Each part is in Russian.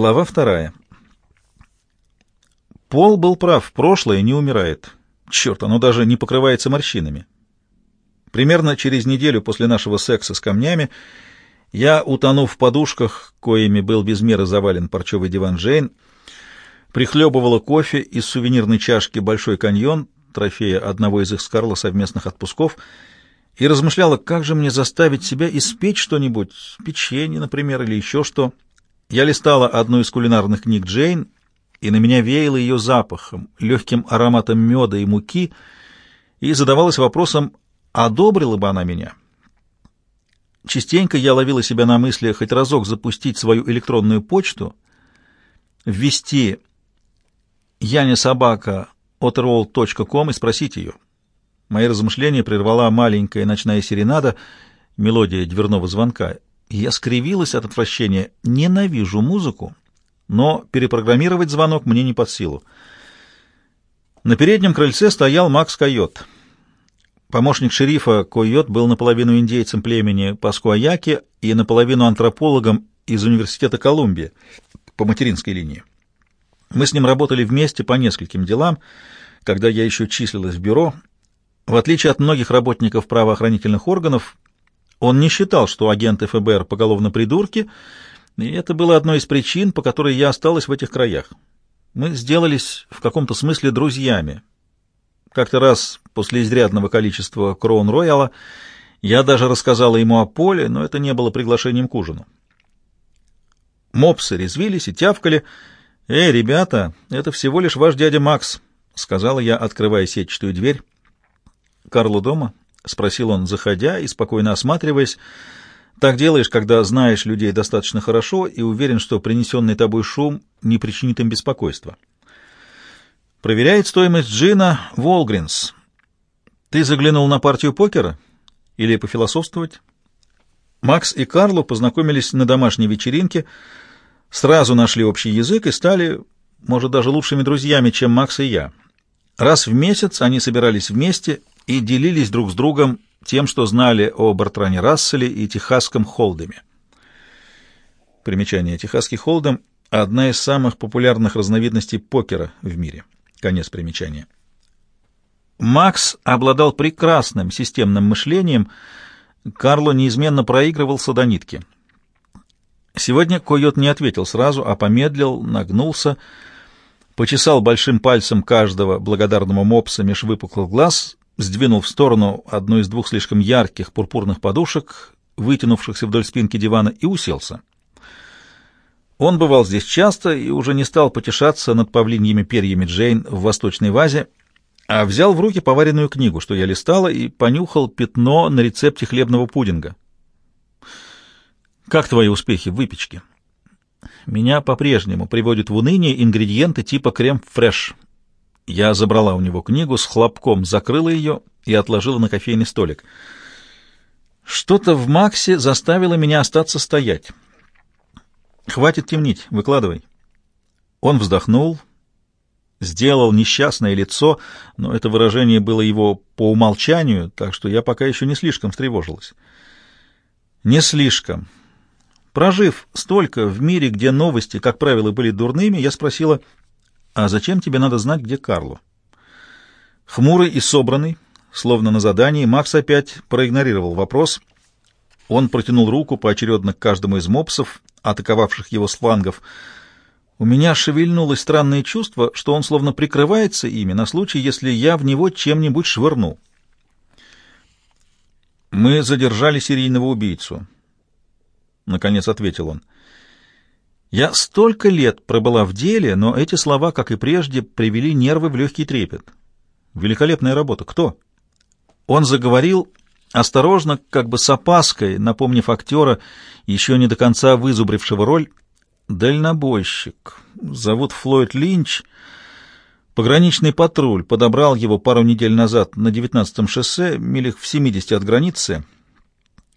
Глава вторая. Пол был прав, прошлое не умирает. Черт, оно даже не покрывается морщинами. Примерно через неделю после нашего секса с камнями я, утонув в подушках, коими был без меры завален парчевый диван Джейн, прихлебывала кофе из сувенирной чашки «Большой каньон», трофея одного из их с Карло совместных отпусков, и размышляла, как же мне заставить себя испечь что-нибудь, печенье, например, или еще что — я листала одну из кулинарных книг Джейн, и на меня веяло ее запахом, легким ароматом меда и муки, и задавалась вопросом, одобрила бы она меня. Частенько я ловила себя на мысли хоть разок запустить свою электронную почту, ввести yanesobaka.otrol.com и спросить ее. Мои размышления прервала маленькая ночная серенада, мелодия дверного звонка, я скривилась от отвращения. Ненавижу музыку, но перепрограммировать звонок мне не под силу. На переднем крыльце стоял Макс Койот. Помощник шерифа Койот был наполовину индейцем племени Паскуаяки и наполовину антропологом из Университета Колумбия по материнской линии. Мы с ним работали вместе по нескольким делам, когда я еще числилась в бюро. В отличие от многих работников правоохранительных органов, он не считал, что агенты ФБР поголовно придурки, и это было одной из причин, по которой я осталась в этих краях. Мы сделались в каком-то смысле друзьями. Как-то раз после изрядного количества Кроун-Рояла я даже рассказала ему о поле, но это не было приглашением к ужину. Мопсы резвились и тявкали. «Эй, ребята, это всего лишь ваш дядя Макс», — сказала я, открывая сетчатую дверь. «Карло дома?» — спросил он, заходя и спокойно осматриваясь. «Так делаешь, когда знаешь людей достаточно хорошо и уверен, что принесенный тобой шум не причинит им беспокойства». «Проверяет стоимость джина Волгринс. Ты заглянул на партию покера? Или пофилософствовать?» Макс и Карло познакомились на домашней вечеринке, сразу нашли общий язык и стали, может, даже лучшими друзьями, чем Макс и я. Раз в месяц они собирались вместе и делились друг с другом тем, что знали о Бартране Расселе и техасском холдеме. Примечание. Техасский холдем — одна из самых популярных разновидностей покера в мире. Конец примечания. Макс обладал прекрасным системным мышлением, Карло неизменно проигрывался до нитки. Сегодня койот не ответил сразу, а помедлил, нагнулся, почесал большим пальцем каждого благодарного мопса меж выпуклых глаз сдвинул в сторону одну из двух слишком ярких пурпурных подушек, вытянувшихся вдоль спинки дивана, и уселся. Он бывал здесь часто и уже не стал потешаться над павлиньими перьями Джейн в восточной вазе, а взял в руки поваренную книгу, что я листала, и понюхал пятно на рецепте хлебного пудинга. «Как твои успехи в выпечке?» «Меня по-прежнему приводят в уныние ингредиенты типа крем-фреш», я забрала у него книгу, с хлопком закрыла ее и отложила на кофейный столик. Что-то в Максе заставило меня остаться стоять. «Хватит темнить, выкладывай». Он вздохнул, сделал несчастное лицо, но это выражение было его по умолчанию, так что я пока еще не слишком встревожилась. Не слишком. Прожив столько в мире, где новости, как правило, были дурными, я спросила, «А зачем тебе надо знать, где Карло?» Хмурый и собранный, словно на задании, Макс опять проигнорировал вопрос. Он протянул руку поочередно к каждому из мопсов, атаковавших его с флангов. У меня шевельнулось странное чувство, что он словно прикрывается ими на случай, если я в него чем-нибудь швырну. «Мы задержали серийного убийцу», — наконец ответил он. Я столько лет пробыла в деле, но эти слова, как и прежде, привели нервы в легкий трепет. Великолепная работа. Кто? Он заговорил осторожно, как бы с опаской, напомнив актера, еще не до конца вызубрившего роль, дальнобойщик. Зовут Флойд Линч. Пограничный патруль подобрал его пару недель назад на 19-м шоссе, милях в 70 от границы.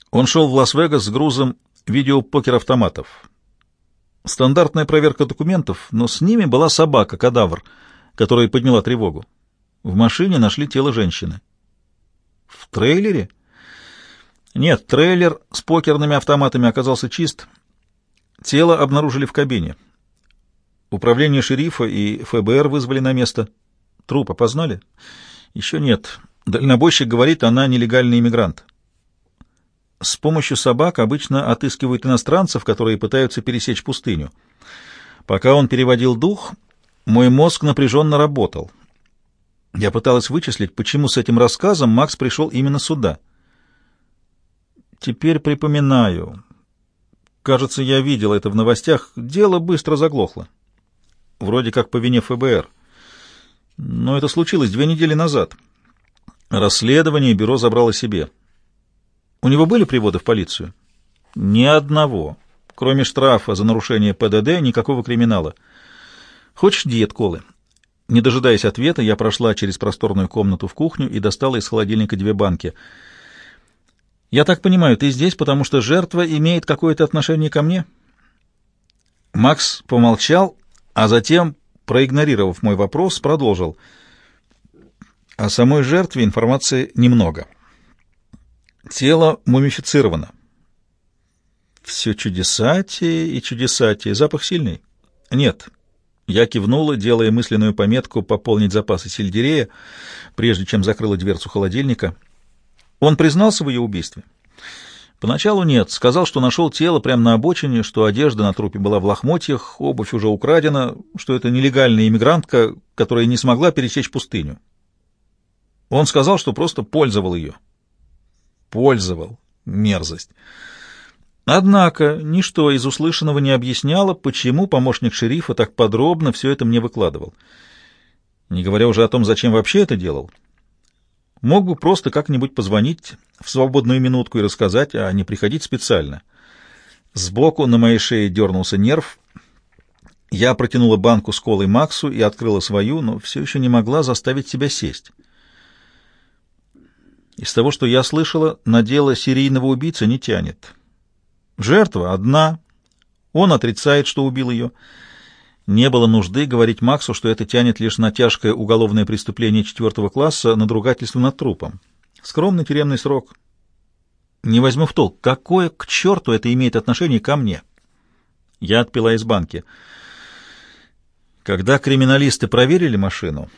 Он шел в Лас-Вегас с грузом видеопокер-автоматов. Стандартная проверка документов, но с ними была собака-кадавр, которая подняла тревогу. В машине нашли тело женщины. В трейлере? Нет, трейлер с покерными автоматами оказался чист. Тело обнаружили в кабине. Управление шерифа и ФБР вызвали на место. Труп опознали? Еще нет. Дальнобойщик говорит, она нелегальный иммигрант. С помощью собак обычно отыскивают иностранцев, которые пытаются пересечь пустыню. Пока он переводил дух, мой мозг напряженно работал. Я пыталась вычислить, почему с этим рассказом Макс пришел именно сюда. Теперь припоминаю. Кажется, я видел это в новостях. Дело быстро заглохло. Вроде как по вине ФБР. Но это случилось две недели назад. Расследование бюро забрало себе. У него были приводы в полицию? Ни одного. Кроме штрафа за нарушение ПДД, никакого криминала. Хочешь диет колы? Не дожидаясь ответа, я прошла через просторную комнату в кухню и достала из холодильника две банки. «Я так понимаю, ты здесь, потому что жертва имеет какое-то отношение ко мне?» Макс помолчал, а затем, проигнорировав мой вопрос, продолжил. О самой жертве информации немного. Тело мумифицировано. Все чудесатие и чудесатие. Запах сильный? Нет. Я кивнула, делая мысленную пометку пополнить запасы сельдерея, прежде чем закрыла дверцу холодильника. Он признался в ее убийстве? Поначалу нет. Сказал, что нашел тело прямо на обочине, что одежда на трупе была в лохмотьях, обувь уже украдена, что это нелегальная иммигрантка, которая не смогла пересечь пустыню. Он сказал, что просто пользовал ее. Пользовал. Мерзость. Однако ничто из услышанного не объясняло, почему помощник шерифа так подробно все это мне выкладывал. Не говоря уже о том, зачем вообще это делал. Мог бы просто как-нибудь позвонить в свободную минутку и рассказать, а не приходить специально. Сбоку на моей шее дернулся нерв. Я протянула банку с колой Максу и открыла свою, но все еще не могла заставить себя сесть. Из того, что я слышала, на дело серийного убийцы не тянет. Жертва одна. Он отрицает, что убил ее. Не было нужды говорить Максу, что это тянет лишь на тяжкое уголовное преступление четвертого класса надругательство над трупом. Скромный тюремный срок. Не возьму в толк, какое к черту это имеет отношение ко мне? Я отпила из банки. Когда криминалисты проверили машину,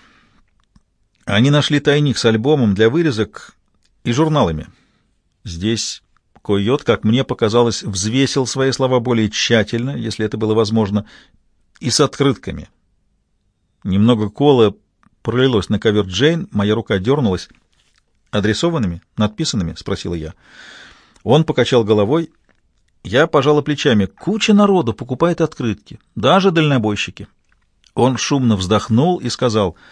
они нашли тайник с альбомом для вырезок и журналами. Здесь Койот, как мне показалось, взвесил свои слова более тщательно, если это было возможно, и с открытками. Немного кола пролилось на ковер Джейн, моя рука дернулась. «Адресованными? Надписанными?» — спросила я. Он покачал головой. Я пожала плечами. Куча народу покупает открытки, даже дальнобойщики. Он шумно вздохнул и сказал —